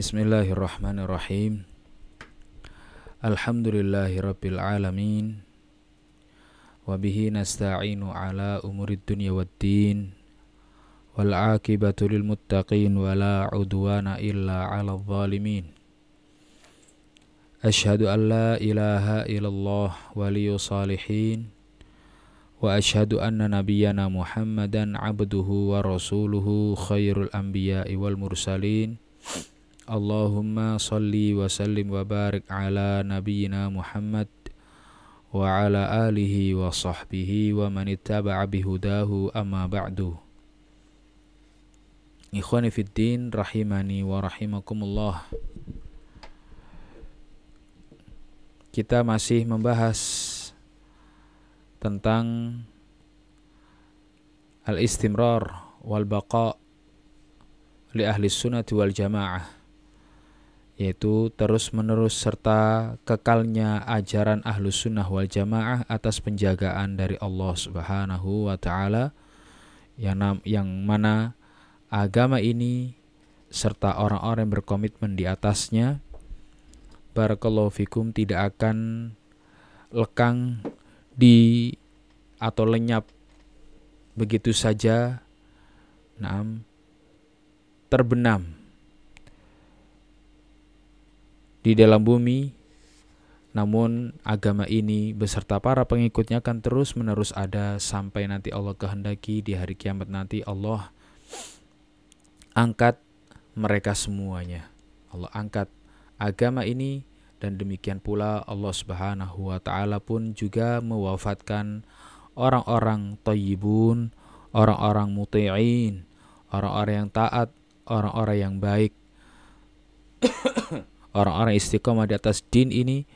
Bismillahirrahmanirrahim Alhamdulillahi rabbil alamin Wabihi nasta'inu ala umurid dunya waddin Wal akibatu lil muttaqin Wa la udwana illa ala zalimin Ashhadu an la ilaha illallah waliyu salihin nabiyyana muhammadan abduhu wa rasuluhu khairul anbiya'i wal mursalin Allahumma salli wa sallim wa barik ala nabiyyina Muhammad wa ala alihi wa sahbihi wa man ittaba'a bihudahu amma ba'du. Ikhwani fid din rahimani wa rahimakumullah. Kita masih membahas tentang al-istimrar wal baqa li ahli sunnati wal jamaah yaitu terus-menerus serta kekalnya ajaran ahlus sunnah wal jamaah atas penjagaan dari Allah subhanahu wa ta'ala yang, yang mana agama ini serta orang-orang yang berkomitmen di atasnya barakallahu fikum tidak akan lekang di atau lenyap begitu saja nah, terbenam di dalam bumi, namun agama ini beserta para pengikutnya akan terus menerus ada sampai nanti Allah kehendaki di hari kiamat nanti Allah angkat mereka semuanya. Allah angkat agama ini dan demikian pula Allah Subhanahu wa taala pun juga mewafatkan orang-orang thayyibun, orang-orang muti'in, orang-orang yang taat, orang-orang yang baik orang-orang istiqomah di atas din ini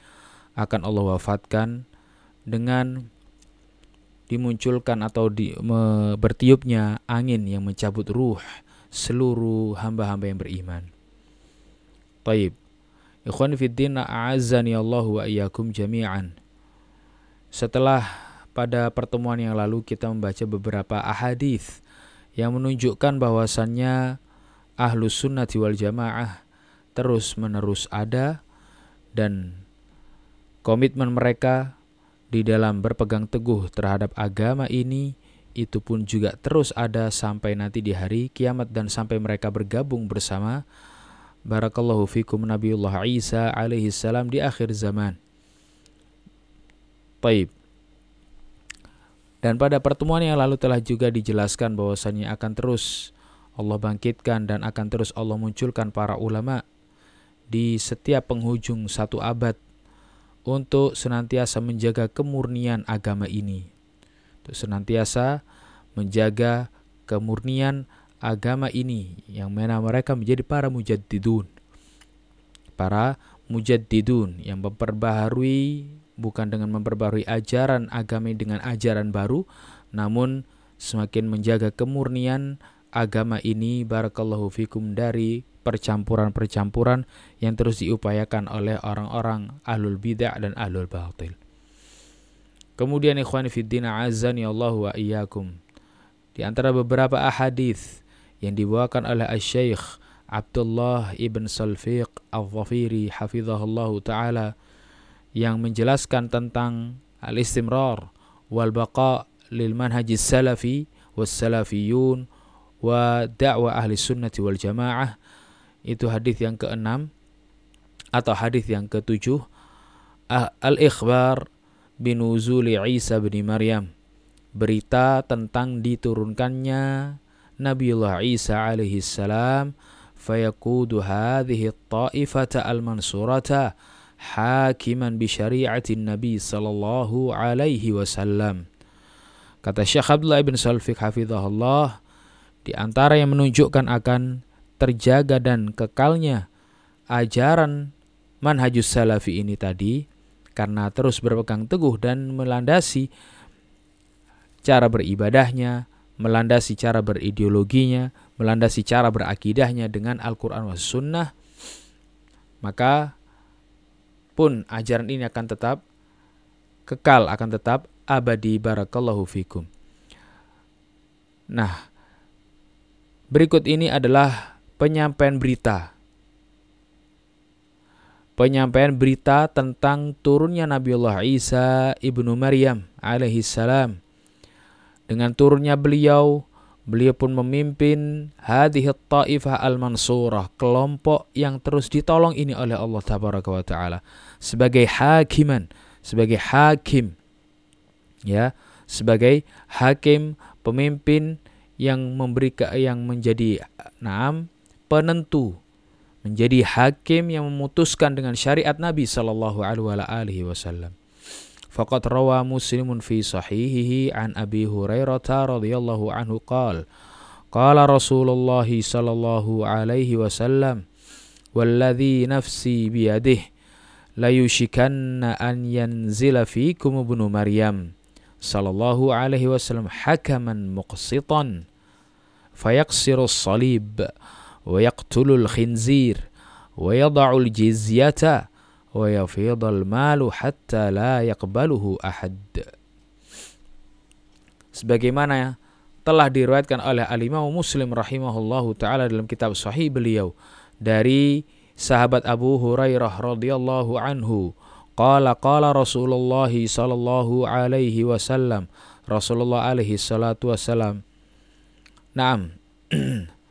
akan Allah wafatkan dengan dimunculkan atau di, me, bertiupnya angin yang mencabut ruh seluruh hamba-hamba yang beriman. Taib. Ikhwan fiddin a'azzani Allah wa iyyakum jami'an. Setelah pada pertemuan yang lalu kita membaca beberapa ahadith yang menunjukkan bahwasannya ahlus sunnati wal jamaah terus-menerus ada dan komitmen mereka di dalam berpegang teguh terhadap agama ini itu pun juga terus ada sampai nanti di hari kiamat dan sampai mereka bergabung bersama Barakallahu fikum Nabiullah Isa alaihi salam di akhir zaman. Taib. Dan pada pertemuan yang lalu telah juga dijelaskan bahwasannya akan terus Allah bangkitkan dan akan terus Allah munculkan para ulama di setiap penghujung satu abad untuk senantiasa menjaga kemurnian agama ini. Untuk senantiasa menjaga kemurnian agama ini yang mana mereka menjadi para mujaddidun. Para mujaddidun yang memperbaharui bukan dengan memperbaharui ajaran agama dengan ajaran baru namun semakin menjaga kemurnian agama ini barakallahu fikum dari percampuran-percampuran yang terus diupayakan oleh orang-orang ahlul bidah dan ahlul batil. Kemudian ikhwan fiddina azani Allah wa iyyakum. Di antara beberapa ahadith yang dibawakan oleh Asy-Syaikh Abdullah ibn Salfiq Al-Zafiri hafizahullah taala yang menjelaskan tentang al-istimrar wal baqa lil manhajis salafi was salafiyun wa da'wa ahli sunnati wal jamaah itu hadis yang keenam atau hadis yang ketujuh. Ah, al-ikhbar binuzuli Isa bin Maryam. Berita tentang diturunkannya Nabiullah Isa alaihi salam fayakudu hadhihi at-ta'ifata al-mansurata hakiman bi syari'atin Nabi sallallahu alaihi wasallam. Kata Syekh Abdullah bin Salfiq hafizahullah di antara yang menunjukkan akan terjaga dan kekalnya ajaran manhajus salafi ini tadi karena terus berpegang teguh dan melandasi cara beribadahnya, melandasi cara berideologinya, melandasi cara berakidahnya dengan Al-Quran was sunnah, maka pun ajaran ini akan tetap kekal, akan tetap abadi barakallahu fikum. Nah, berikut ini adalah penyampaian berita penyampaian berita tentang turunnya Nabiullah Isa ibnu Maryam alaihi salam. Dengan turunnya beliau, beliau pun memimpin hadhihi ta'ifah al-mansurah, kelompok yang terus ditolong ini oleh Allah taala sebagai hakiman, sebagai hakim. Ya, sebagai hakim pemimpin yang memberi yang menjadi naam penentu menjadi hakim yang memutuskan dengan syariat Nabi sallallahu alaihi wasallam. Faqad rawa Muslimun fi sahihihi an Abi Hurairah radhiyallahu anhu qala qala Rasulullah sallallahu alaihi wasallam والذي نفسي بيده ليشكن أن ينزل فيكم ابن مريم صلى الله عليه وسلم حكما مقسطا فيقصر الصليب ويقتل الخنزير ويضع wa ويفيض المال حتى لا يقبله أحد. Sebagaimana telah diriwayatkan oleh alimah Muslim rahimahullahu taala dalam kitab sahih beliau dari sahabat Abu Hurairah radhiyallahu anhu qala qala Rasulullah sallallahu alaihi wasallam. Rasulullah alaihi salatu wasallam Naam.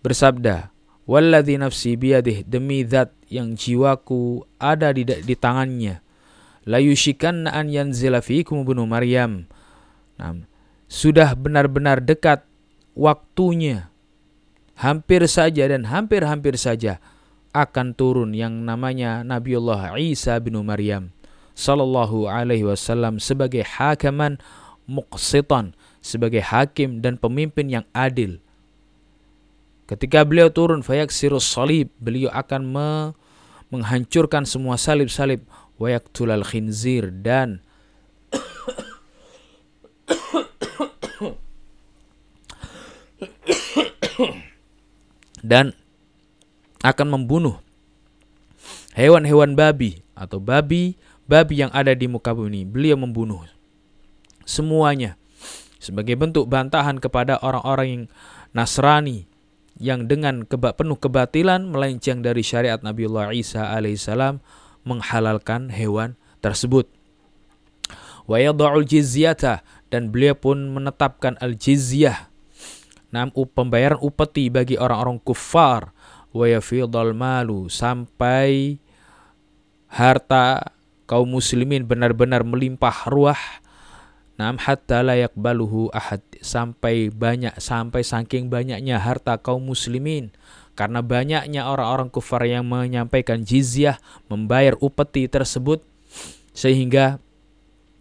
bersabda, "Walladzi nafsi biyadih demi zat yang jiwaku ada di, di tangannya. La yushikanna an yanzila fiikum ibnu Maryam." Nah, sudah benar-benar dekat waktunya. Hampir saja dan hampir-hampir saja akan turun yang namanya Nabiullah Isa bin Maryam sallallahu alaihi wasallam sebagai hakaman muqsitan, sebagai hakim dan pemimpin yang adil Ketika beliau turun fayak sirus salib, beliau akan me menghancurkan semua salib-salib wayak tulal khinzir dan dan akan membunuh hewan-hewan babi atau babi babi yang ada di muka bumi. Beliau membunuh semuanya sebagai bentuk bantahan kepada orang-orang yang Nasrani yang dengan keba penuh kebatilan melenceng dari syariat Nabiullah Isa alaihissalam menghalalkan hewan tersebut. Wa yada'ul jizyata dan beliau pun menetapkan al-jizyah nam pembayaran upeti bagi orang-orang kufar wa yafidal malu sampai harta kaum muslimin benar-benar melimpah ruah Nam hatta layak baluhu ahad. Sampai banyak sampai saking banyaknya harta kaum muslimin. Karena banyaknya orang-orang kufar yang menyampaikan jizyah membayar upeti tersebut sehingga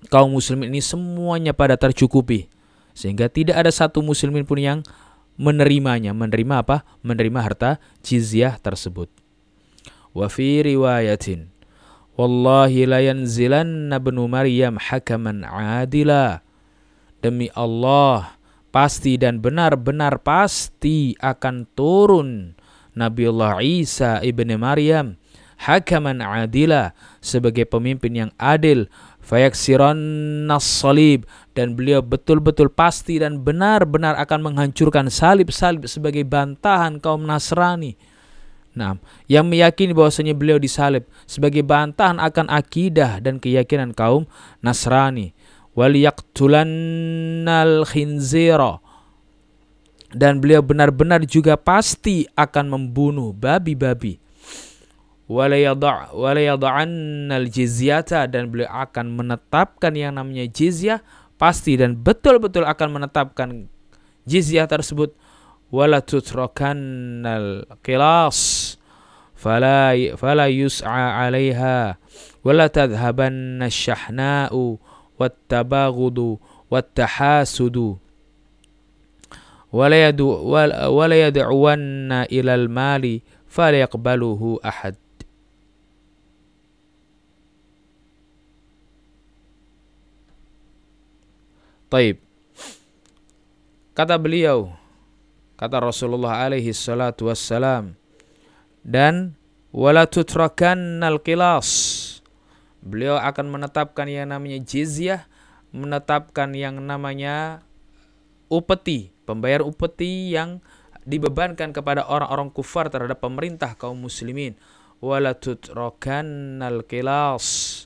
kaum muslimin ini semuanya pada tercukupi. Sehingga tidak ada satu muslimin pun yang menerimanya. Menerima apa? Menerima harta jizyah tersebut. Wa fi riwayatin Wallahi la yanzilanna ibnu Maryam hakaman adila. Demi Allah, pasti dan benar-benar pasti akan turun Nabiullah Isa ibnu Maryam hakaman adila sebagai pemimpin yang adil fayaksiran salib dan beliau betul-betul pasti dan benar-benar akan menghancurkan salib-salib sebagai bantahan kaum Nasrani Nah, yang meyakini bahwasanya beliau disalib sebagai bantahan akan akidah dan keyakinan kaum Nasrani. Waliyaqtulannal khinzira. Dan beliau benar-benar juga pasti akan membunuh babi-babi. Walayada'annal jizyata dan beliau akan menetapkan yang namanya jizyah pasti dan betul-betul akan menetapkan jizyah tersebut wala tutrakannal qilas fala fala yus'a 'alaiha wala tadhhabanna asy-syahna'u wat-tabaghudu wat-tahasudu wala yadu wala yad'uwanna ilal mali falyaqbaluhu ahad Taib. Kata beliau, kata Rasulullah alaihi salatu wassalam. Dan wala tutrakannal qilas. Beliau akan menetapkan yang namanya jizyah menetapkan yang namanya upeti pembayar upeti yang dibebankan kepada orang-orang kufar terhadap pemerintah kaum muslimin. Wala tutrokannal kilas.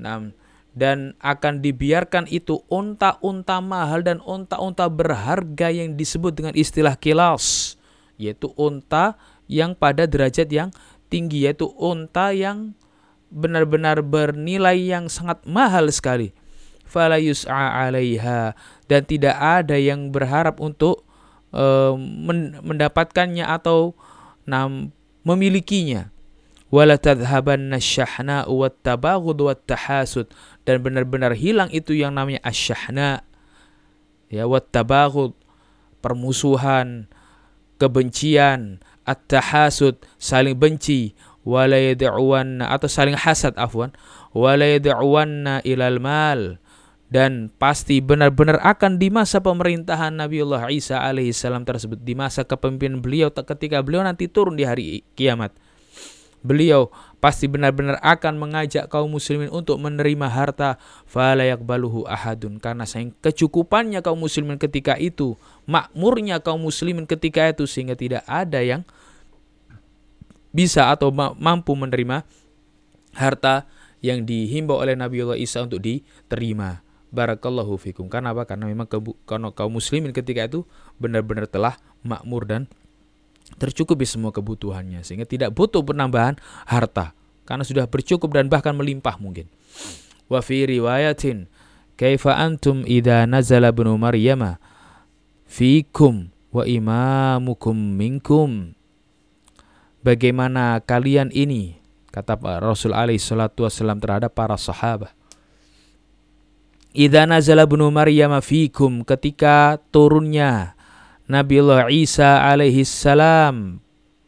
Nah, dan akan dibiarkan itu unta-unta mahal dan unta-unta berharga yang disebut dengan istilah kilas yaitu unta yang pada derajat yang tinggi yaitu unta yang benar-benar bernilai yang sangat mahal sekali. Fala 'alaiha. Dan tidak ada yang berharap untuk uh, mendapatkannya atau memilikinya wala tadhhabanna syahna wat dan benar-benar hilang itu yang namanya asyahna. Ya wat tabaghud permusuhan kebencian at-tahasud saling benci wala atau saling hasad afwan. Wala yad'uwanna ilal mal. Dan pasti benar-benar akan di masa pemerintahan Nabiullah Isa alaihissalam tersebut di masa kepemimpinan beliau ketika beliau nanti turun di hari kiamat beliau pasti benar-benar akan mengajak kaum muslimin untuk menerima harta falayak baluhu ahadun karena sayang kecukupannya kaum muslimin ketika itu makmurnya kaum muslimin ketika itu sehingga tidak ada yang bisa atau mampu menerima harta yang dihimbau oleh Nabiullah Isa untuk diterima. Barakallahu fikum. Karena apa? Karena memang karena kaum muslimin ketika itu benar-benar telah makmur dan tercukupi semua kebutuhannya sehingga tidak butuh penambahan harta karena sudah bercukup dan bahkan melimpah mungkin. Wa fi riwayatin kaifa antum idza nazala ibnu maryama fikum wa imamukum minkum Bagaimana kalian ini kata Rasul alaihi salatu wasallam terhadap para sahabat Idza nazala ibnu Maryam fikum ketika turunnya Nabiullah Isa alaihi salam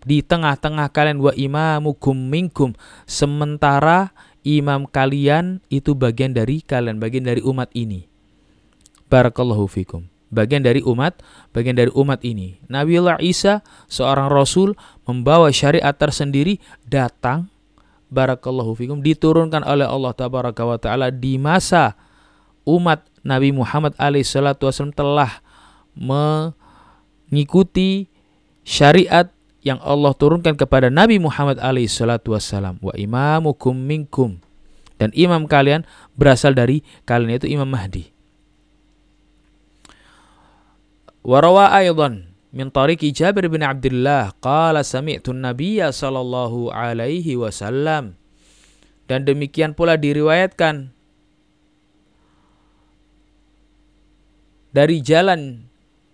di tengah-tengah kalian wa imamukum minkum. Sementara imam kalian itu bagian dari kalian bagian dari umat ini. Barakallahu fikum. Bagian dari umat bagian dari umat ini. Nabiullah Isa seorang rasul membawa syariat tersendiri datang barakallahu fikum diturunkan oleh Allah tabaraka wa taala di masa umat Nabi Muhammad alaihi salatu wasallam telah mengikuti syariat yang Allah turunkan kepada Nabi Muhammad alaihi salatu wasallam wa imamukum minkum. Dan imam kalian berasal dari kalian itu Imam Mahdi. Warawa aydan min tariqi Jabir bin Abdullah qala sami'tu an-nabiyya sallallahu alaihi wasallam. Dan demikian pula diriwayatkan dari jalan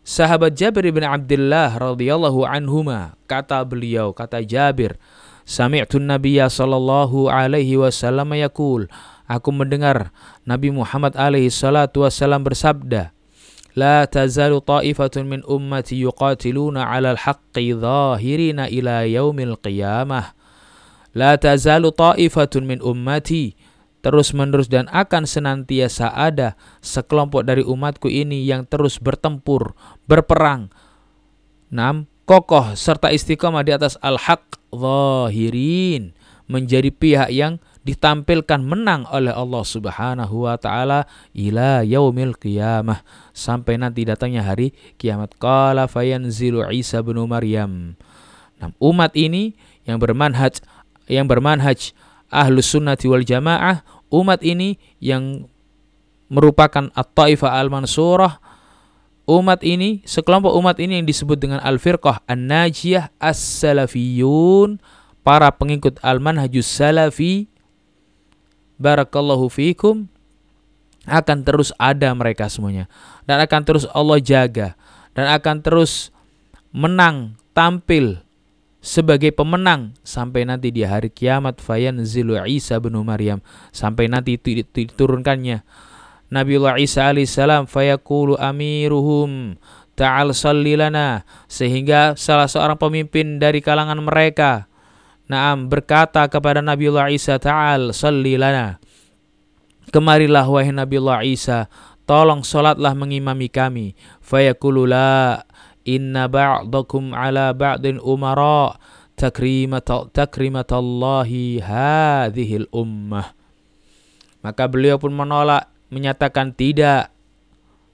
sahabat Jabir bin Abdullah radhiyallahu anhuma kata beliau kata Jabir sami'tu nabiyya sallallahu alaihi wasallam yaqul aku mendengar Nabi Muhammad alaihi salatu wasallam bersabda La tazalu ta'ifatun min ummati yuqatiluna 'ala al-haqqi dhahirina ila yaumil qiyamah. La tazalu ta'ifatun min ummati terus-menerus dan akan senantiasa ada sekelompok dari umatku ini yang terus bertempur, berperang. Enam, kokoh serta istiqomah di atas al-haq zahirin, menjadi pihak yang ditampilkan menang oleh Allah Subhanahu wa taala ila yaumil qiyamah sampai nanti datangnya hari kiamat qala fayanzilu Isa bin Maryam. Nah, umat ini yang bermanhaj yang bermanhaj ahlus sunnati wal jamaah umat ini yang merupakan at-taifah al-mansurah umat ini sekelompok umat ini yang disebut dengan al-firqah an-najiyah as-salafiyun para pengikut al-manhajus salafi barakallahu fikum akan terus ada mereka semuanya. Dan akan terus Allah jaga. Dan akan terus menang tampil sebagai pemenang sampai nanti di hari kiamat. Zilu Isa bin Maryam. Sampai nanti diturunkannya. Nabiullah Isa alaihissalam fayaqulu amiruhum ta'al salli lana. Sehingga salah seorang pemimpin dari kalangan mereka Naam berkata kepada Nabiullah Isa ta'al salli lana. Kemarilah wahai Nabiullah Isa tolong solatlah mengimami kami. Fayaqulu la inna ba'dakum ala ba'din umara takrimat takrimatallahi hadhil ummah. Maka beliau pun menolak menyatakan tidak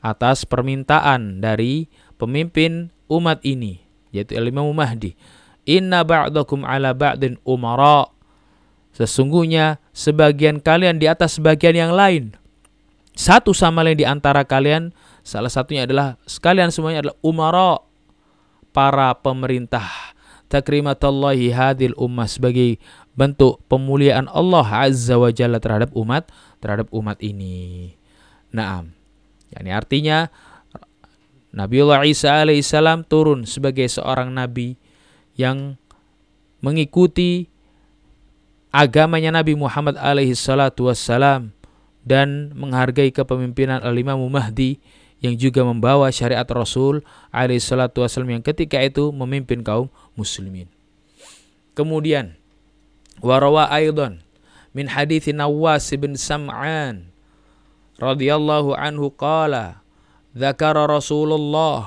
atas permintaan dari pemimpin umat ini yaitu Imam Mahdi. Inna ba'dakum ala ba'din umara. Sesungguhnya sebagian kalian di atas sebagian yang lain satu sama lain di antara kalian salah satunya adalah sekalian semuanya adalah umara para pemerintah takrimatullahi hadil ummah sebagai bentuk pemuliaan Allah Azza wa Jalla terhadap umat terhadap umat ini. Naam. Yani artinya Nabiullah Isa alaihissalam turun sebagai seorang nabi yang mengikuti agamanya Nabi Muhammad alaihissalatu wassalam dan menghargai kepemimpinan Al-Imam Mahdi yang juga membawa syariat Rasul alaihissalatu wassalam yang ketika itu memimpin kaum muslimin. Kemudian warawa aidan min hadits Nawas bin Sam'an radhiyallahu anhu qala ذكر رسول الله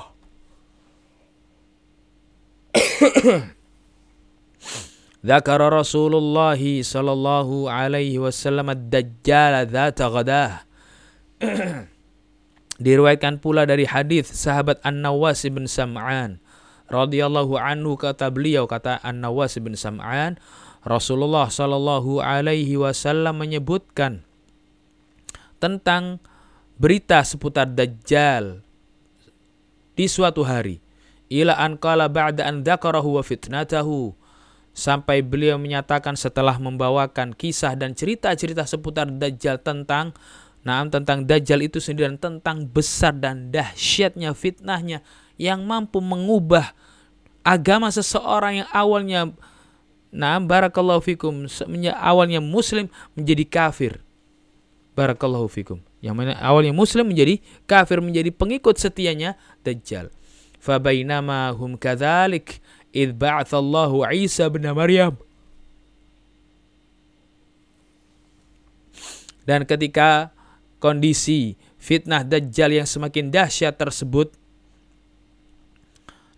ذكر رسول الله صلى الله عليه وسلم الدجال ذات غداه Diriwayatkan pula dari hadis sahabat An-Nawas bin Sam'an. Radhiyallahu anhu kata beliau kata An-Nawas bin Sam'an Rasulullah sallallahu alaihi wasallam menyebutkan tentang berita seputar Dajjal di suatu hari. Ila an qala ba'da an dzakarahu wa fitnatahu. Sampai beliau menyatakan setelah membawakan kisah dan cerita-cerita seputar Dajjal tentang Nah, tentang Dajjal itu sendiri dan tentang besar dan dahsyatnya fitnahnya yang mampu mengubah agama seseorang yang awalnya nah barakallahu fikum awalnya muslim menjadi kafir. Barakallahu fikum. Yang mana awalnya muslim menjadi kafir menjadi pengikut setianya Dajjal. Fabainama hum kadzalik id ba'athallahu Isa bin Maryam. Dan ketika kondisi fitnah Dajjal yang semakin dahsyat tersebut,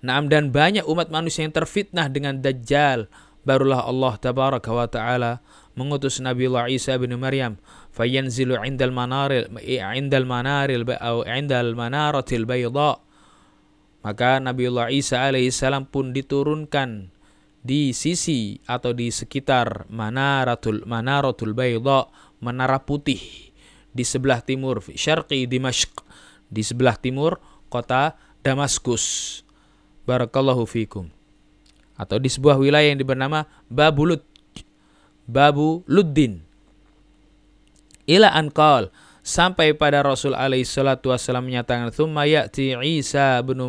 Naam dan banyak umat manusia yang terfitnah dengan Dajjal. Barulah Allah tabaraka wa ta'ala mengutus Nabi Allah Isa bin Maryam fayanzilu indal manaril indal manaril atau indal manaratil bayda. Maka Nabiullah Isa alaihissalam pun diturunkan di sisi atau di sekitar manaratul manaratul bayda menara putih di sebelah timur syarqi Dimashq di sebelah timur kota Damaskus. Barakallahu fikum atau di sebuah wilayah yang bernama Babulut Babu Luddin ila anqal sampai pada Rasul alaihi salatu wasallam menyatakan thumma ya'ti Isa bin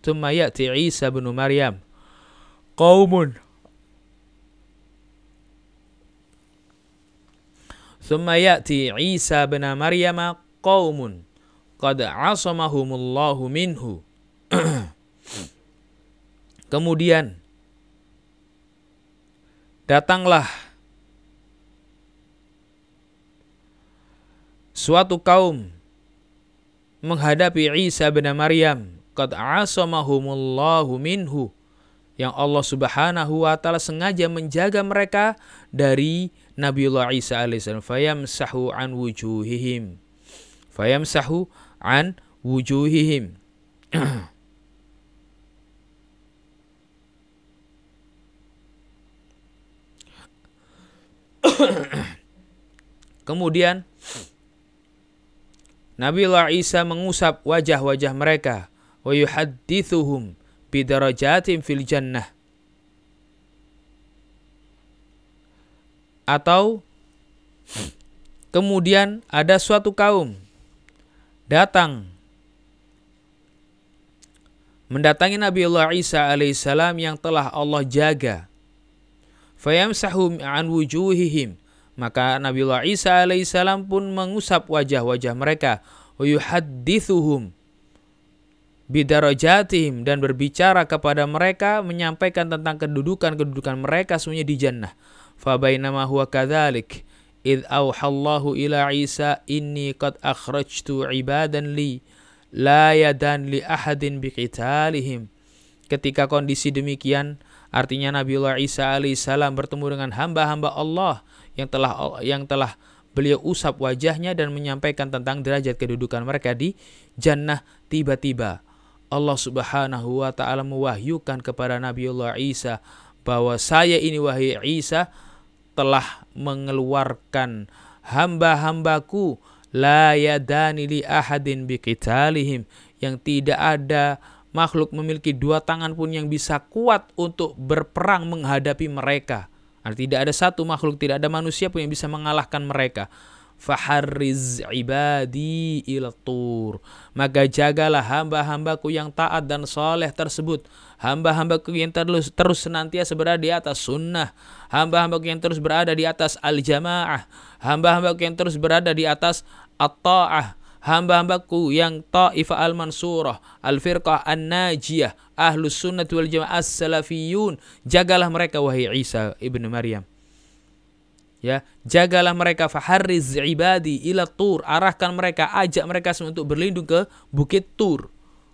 thumma ya'ti Isa bin Maryam. Qaumun thumma ya'ti Isa bin Maryam qaumun qad asamahumullahu minhu. Kemudian datanglah suatu kaum menghadapi Isa bin Maryam qad asamahumullahu minhu. Yang Allah Subhanahu wa taala sengaja menjaga mereka dari Nabiullah Isa alaihissalam fayamsahu an wujuhihim. Fayamsahu an wujuhihim. Kemudian Nabiullah Isa mengusap wajah-wajah mereka wa yuhaddithuhum bidarajatim fil jannah atau kemudian ada suatu kaum datang mendatangi Nabiullah Isa alaihissalam yang telah Allah jaga fayamsahu an wujuhihim maka Nabiullah Isa alaihissalam pun mengusap wajah-wajah mereka. Uyuhadithuhum bidarajatihim dan berbicara kepada mereka menyampaikan tentang kedudukan-kedudukan mereka semuanya di jannah. Fabainama huwa kadzalik id auhallahu ila Isa inni qad akhrajtu ibadan li la yadan li ahadin biqitalihim. Ketika kondisi demikian, artinya Nabiullah Isa alaihissalam bertemu dengan hamba-hamba Allah yang telah yang telah beliau usap wajahnya dan menyampaikan tentang derajat kedudukan mereka di jannah tiba-tiba Allah Subhanahu wa taala mewahyukan kepada Nabiullah Isa bahwa saya ini wahai Isa telah mengeluarkan hamba-hambaku la yadani li ahadin biqitalihim yang tidak ada makhluk memiliki dua tangan pun yang bisa kuat untuk berperang menghadapi mereka. Artinya tidak ada satu makhluk, tidak ada manusia pun yang bisa mengalahkan mereka faharriz ibadi ila tur. Maka jagalah hamba-hambaku yang taat dan soleh tersebut. Hamba-hambaku yang terus terus senantiasa berada di atas sunnah. Hamba-hambaku yang terus berada di atas al-jamaah. Hamba-hambaku yang terus berada di atas at-ta'ah. Hamba-hambaku yang ta'ifah al-mansurah al-firqah an-najiyah ahlus sunnah wal jamaah as-salafiyun. Jagalah mereka wahai Isa ibnu Maryam ya jagalah mereka. Faharriz ibadi ila tur. Arahkan mereka ajak mereka untuk berlindung ke bukit tur.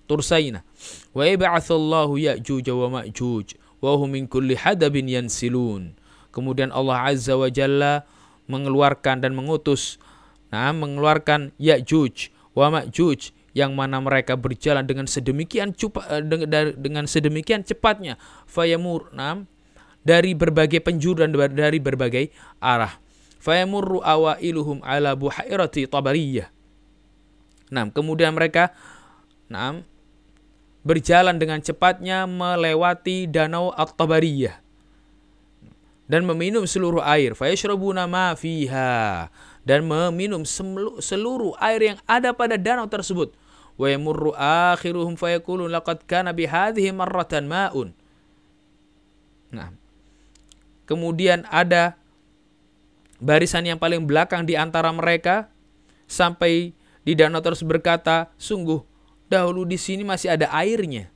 Tur Saina wa ib'atsallahu ya'juj wa ma'juj wa hum min kulli hadabin yansilun. Kemudian Allah azza wa jalla mengeluarkan dan mengutus nah mengeluarkan Ya'juj wa Ma'juj yang mana mereka berjalan dengan sedemikian cupa, eh, dengan sedemikian cepatnya. Fayamur nam dari berbagai penjuru dan dari berbagai arah. Fayamurru awailuhum ala buhairati tabariyah. Nah, kemudian mereka nah, berjalan dengan cepatnya melewati danau At-Tabariyah dan meminum seluruh air. Fayashrabuna ma fiha dan meminum seluruh air yang ada pada danau tersebut. Wa yamurru akhiruhum fayaqulun laqad kana bihadhihi marratan ma'un. Nah, Kemudian ada barisan yang paling belakang di antara mereka sampai di danau terus berkata, sungguh dahulu di sini masih ada airnya.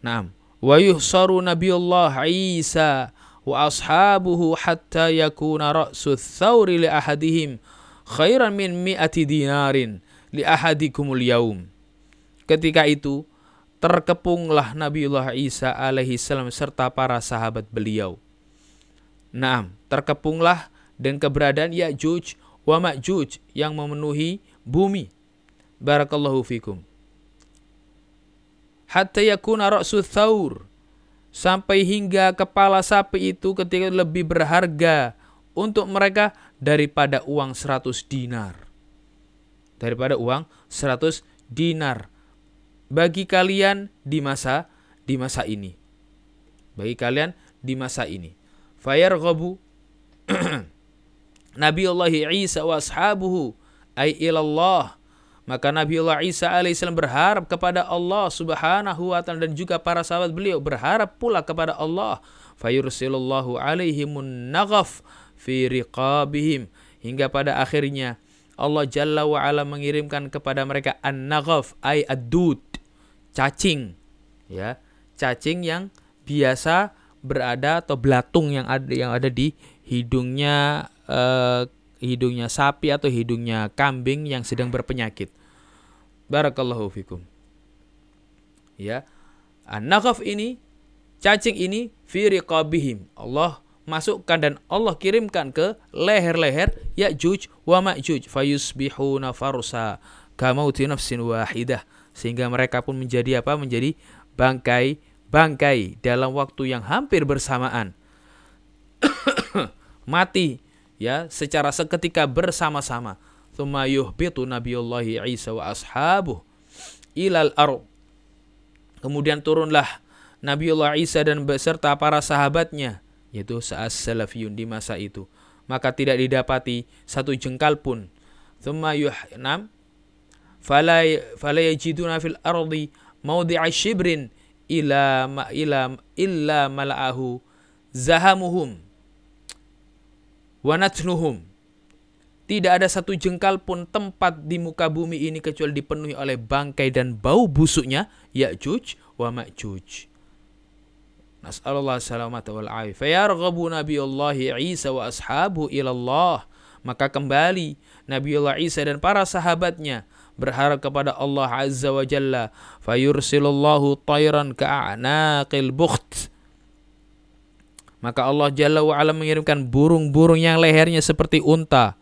Nah, wa yuhsaru nabiyullah Isa wa ashabuhu hatta yakuna ra'su thawri li ahadihim khairan min mi'ati dinarin li ahadikumul yaum. Ketika itu, terkepunglah Nabiullah Isa alaihi salam serta para sahabat beliau. Naam, terkepunglah dan keberadaan Ya'juj wa Ma'juj yang memenuhi bumi. Barakallahu fikum. Hatta yakuna ra'su thawr. Sampai hingga kepala sapi itu ketika lebih berharga untuk mereka daripada uang 100 dinar. Daripada uang 100 dinar bagi kalian di masa di masa ini. Bagi kalian di masa ini. Fayarghabu Allah Isa wa ashabuhu ay ilallah. Maka Nabi Allah Isa alaihissalam berharap kepada Allah subhanahu wa ta'ala dan juga para sahabat beliau berharap pula kepada Allah. Fayursilullahu alaihimun naghaf fi riqabihim. Hingga pada akhirnya Allah Jalla wa ala mengirimkan kepada mereka an-naghaf ay ad-dud cacing ya cacing yang biasa berada atau belatung yang ada yang ada di hidungnya eh, hidungnya sapi atau hidungnya kambing yang sedang berpenyakit. Barakallahu fikum. Ya. An ini cacing ini fi riqabihim. Allah masukkan dan Allah kirimkan ke leher-leher Ya'juj wa Ma'juj. Fayusbihuna farsa kamauti nafsin wahidah. Sehingga mereka pun menjadi apa? Menjadi bangkai-bangkai dalam waktu yang hampir bersamaan. Mati ya secara seketika bersama-sama. Thumma yuhbitu Nabiullahi Isa wa ashabuh ilal ard. Kemudian turunlah Nabiullah Isa dan beserta para sahabatnya yaitu saat salafiyun di masa itu maka tidak didapati satu jengkal pun thumma yuhnam fala fala yajiduna fil ardi mawdi'a shibrin ila ma ila illa mala'ahu zahamuhum wa natnuhum tidak ada satu jengkal pun tempat di muka bumi ini kecuali dipenuhi oleh bangkai dan bau busuknya Ya'juj wa Ma'juj. Nas'alullah salamat wal afiyah. Fayarghabu Allah Isa wa ashabu ilallah. Maka kembali Nabiullah Isa dan para sahabatnya berharap kepada Allah Azza wa Jalla fayursilullahu tayran ka'anaqil bukht maka Allah Jalla wa Ala mengirimkan burung-burung yang lehernya seperti unta.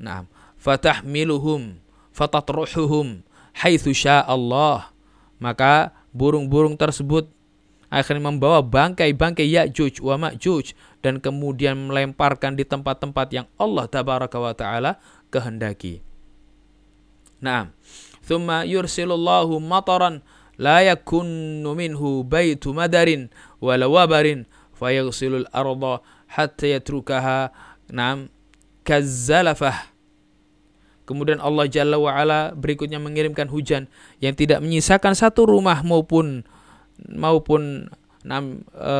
Nah, fatahmiluhum fatatruhuhum haitsu Allah. Maka burung-burung tersebut akhirnya membawa bangkai-bangkai Ya'juj wa Ma'juj dan kemudian melemparkan di tempat-tempat yang Allah tabaraka wa taala kehendaki. Nah, thumma yursilullahu mataran la yakunnu minhu baitu madarin wala wabarin fayaghsilul arda hatta yatrukaha. Nam kazzalafah. Kemudian Allah Jalla wa'ala berikutnya mengirimkan hujan yang tidak menyisakan satu rumah maupun maupun nam, e,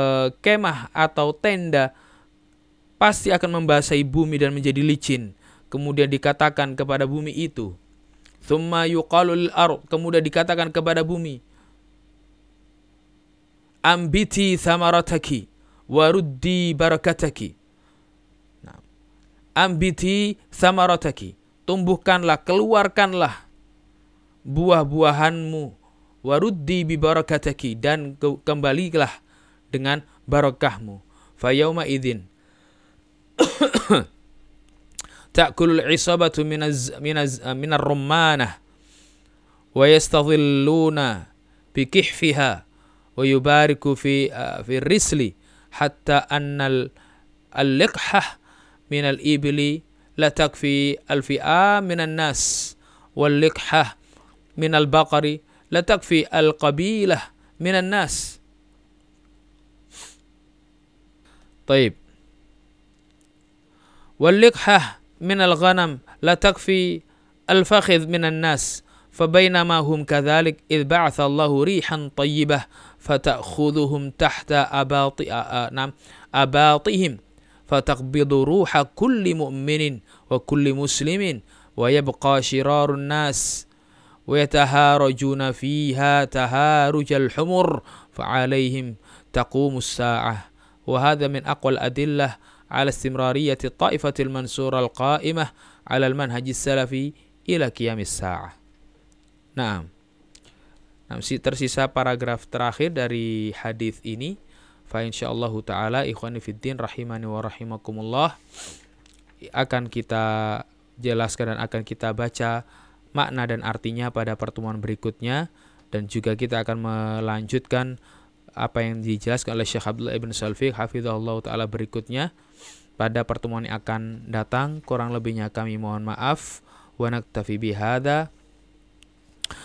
kemah atau tenda pasti akan membasahi bumi dan menjadi licin. Kemudian dikatakan kepada bumi itu, Thumma yuqalul ar kemudian dikatakan kepada bumi, Ambiti thamarataki waruddi barakataki. Nah, ambiti thamarataki tumbuhkanlah, keluarkanlah buah-buahanmu waruddi bi barakataki dan ke kembalilah dengan barakahmu. Fayauma idzin تأكل العصبة من الز من الز من الرمانة ويستظلون بكحفها ويبارك في آه، في الرسل حتى أن اللقحة من الإبل لا تكفي الفئة آه من الناس واللقحة من البقر لا تكفي القبيلة من الناس. طيب. واللقحة من الغنم لا تكفي الفخذ من الناس. فبينما هم كذلك إذ بعث الله ريحا طيبة فتأخذهم تحت أباط نعم أباطهم فتقبض روح كل مؤمن وكل مسلم ويبقى شرار الناس ويتهارجون فيها تهارج الحمر فعليهم تقوم الساعة. وهذا من أقوى الأدلة على استمرارية الطائفة المنصورة al-qa'imah المنهج al-manhaj salafi ila نعم sa'ah. Nah, paragraph tersisa paragraf terakhir dari hadith ini. Fa insyaallah taala ikhwani fiddin rahimani wa rahimakumullah akan kita jelaskan dan akan kita baca makna dan artinya pada pertemuan berikutnya dan juga kita akan melanjutkan apa yang dijelaskan oleh Syekh Abdullah Ibn Salfiq hafizahullah taala berikutnya pada pertemuan yang akan datang kurang lebihnya kami mohon maaf. Wa naktafi bihada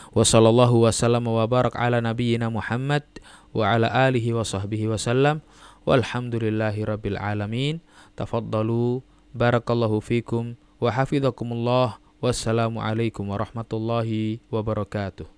wa sallallahu wasallam wa barak ala nabiyyina Muhammad wa ala alihi wa sahbihi wasallam walhamdulillahi rabbil alamin. Tafaddalu. Barakallahu fikum. Wa hafizakumullah. Wassalamu alaikum warahmatullahi wabarakatuh